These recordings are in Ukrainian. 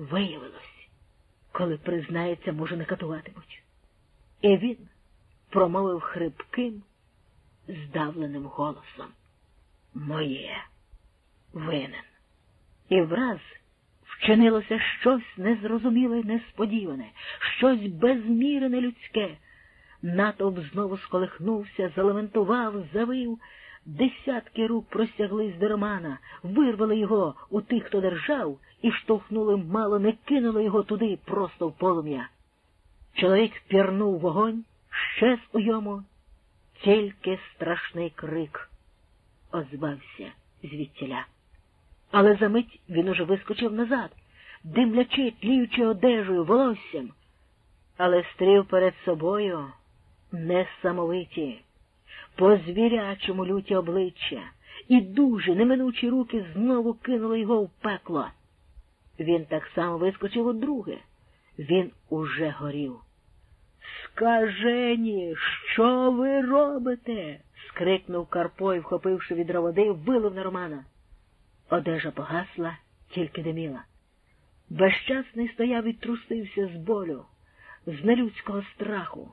Виявилось, коли признається, може, не катуватимуть. І він промовив хрипким, здавленим голосом. Моє винен. І враз вчинилося щось незрозуміле несподіване, щось безмірене людське. Натовп знову сколихнувся, залементував, завив. Десятки рук простяглись до Романа, вирвали його у тих, хто держав, і штовхнули мало, не кинули його туди, просто в полум'я. Чоловік пірнув вогонь, щез у йому, тільки страшний крик озвався звідтіля. Але за мить він уже вискочив назад, димлячи, тліючи одежею, волоссям, але стрів перед собою несамовиті, по звірячому люті обличчя, і дуже неминучі руки знову кинули його в пекло. Він так само вискочив у друге. Він уже горів. Скажені, що ви робите? скрикнув Карпо і, вхопивши відро води, вилив на Романа. Одежа погасла, тільки диміла. Безчасний стояв і трусився з болю, з нелюдського страху.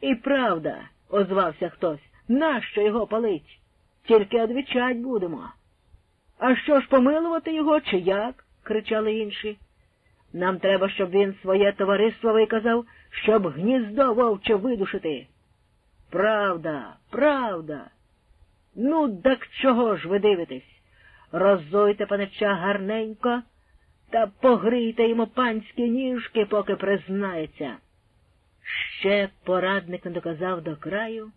І правда, озвався хтось, нащо його палить? Тільки одвічать будемо. А що ж помилувати його, чи як? кричали інші. Нам треба, щоб він своє товариство виказав, щоб гніздо вовче видушити. Правда, правда. Ну, так чого ж ви дивитесь? Роззойте панича гарненько та погрійте йому панські ніжки, поки признається. Ще порадник не доказав до краю,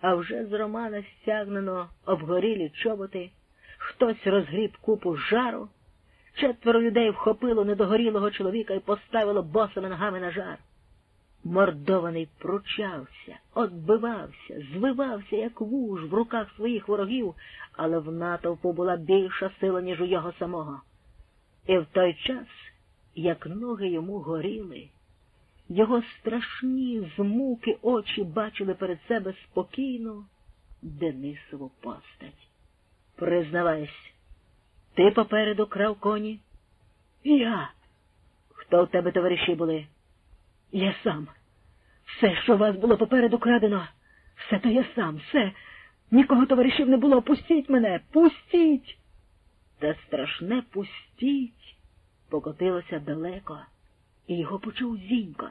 а вже з Романа стягнено обгорілі чоботи, хтось розгріб купу жару, четверо людей вхопило недогорілого чоловіка і поставило босими ногами на жар. Мордований пручався, отбивався, звивався, як вуж в руках своїх ворогів, але в натовпу була більша сила, ніж у його самого. І в той час, як ноги йому горіли, його страшні з муки очі бачили перед себе спокійну Денисову постать. Признавайся, ти попереду крав коні? Я. Хто в тебе товариші були? Я сам. Все, що у вас було попереду крадено, все то я сам, все. Нікого товаришів не було. Пустіть мене, пустіть. Та страшне пустіть покотилося далеко, і його почув зінько.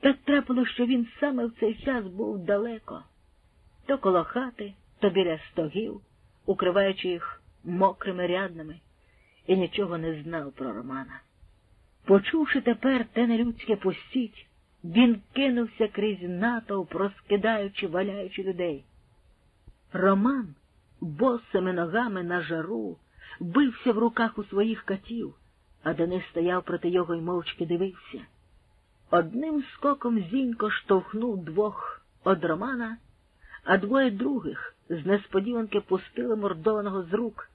Так трапило, що він саме в цей час був далеко, то коло хати, то біля стогів, укриваючи їх мокрими рядними, і нічого не знав про Романа. Почувши тепер те нелюдське пустіть, він кинувся крізь натовп, розкидаючи, валяючи людей. Роман босими ногами на жару бився в руках у своїх катів, а Денис стояв проти його й мовчки дивився. Одним скоком зінько штовхнув двох од Романа, а двоє других з несподіванки пустили мордованого з рук.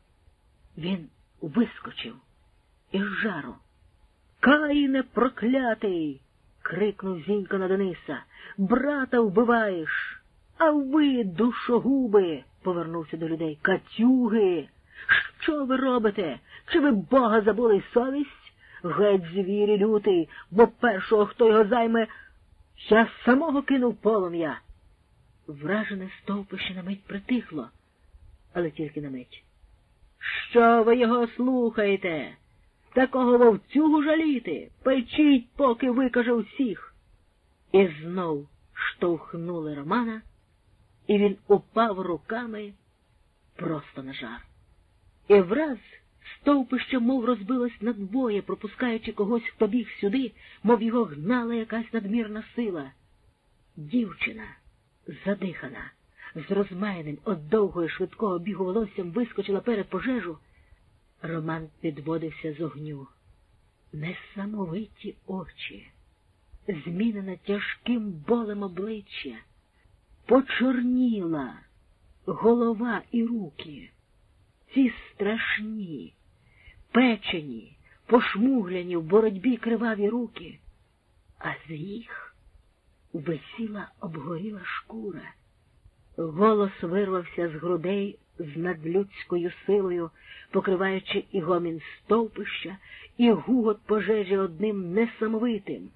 Він вискочив із жару. Каїне проклятий. крикнув зінько на Дениса. Брата вбиваєш. А ви, душогуби, повернувся до людей. Катюги. Що ви робите? Чи ви Бога забули совість? Геть звірі лютий, бо першого, хто його займе, я самого кинув полум'я. Вражене стовпище на мить притихло, але тільки на мить. Що ви його слухаєте? Такого вовцюгу жаліти, печіть, поки викаже всіх. І знов штовхнули Романа, і він упав руками просто на жар. І враз стовпище, мов розбилось надвоє, пропускаючи когось, хто біг сюди, мов його гнала якась надмірна сила. Дівчина, задихана, з розмаяним од довгого швидкого бігу волоссям вискочила перед пожежу. Роман підводився з огню. Несамовиті очі, змінена тяжким болем обличчя, почорніла голова і руки ці страшні, печені, пошмугляні в боротьбі криваві руки, а з їх висіла обгоріла шкура. Голос вирвався з грудей з надлюдською силою, покриваючи і гомін стовпища, і гугот пожежі одним несамовитим,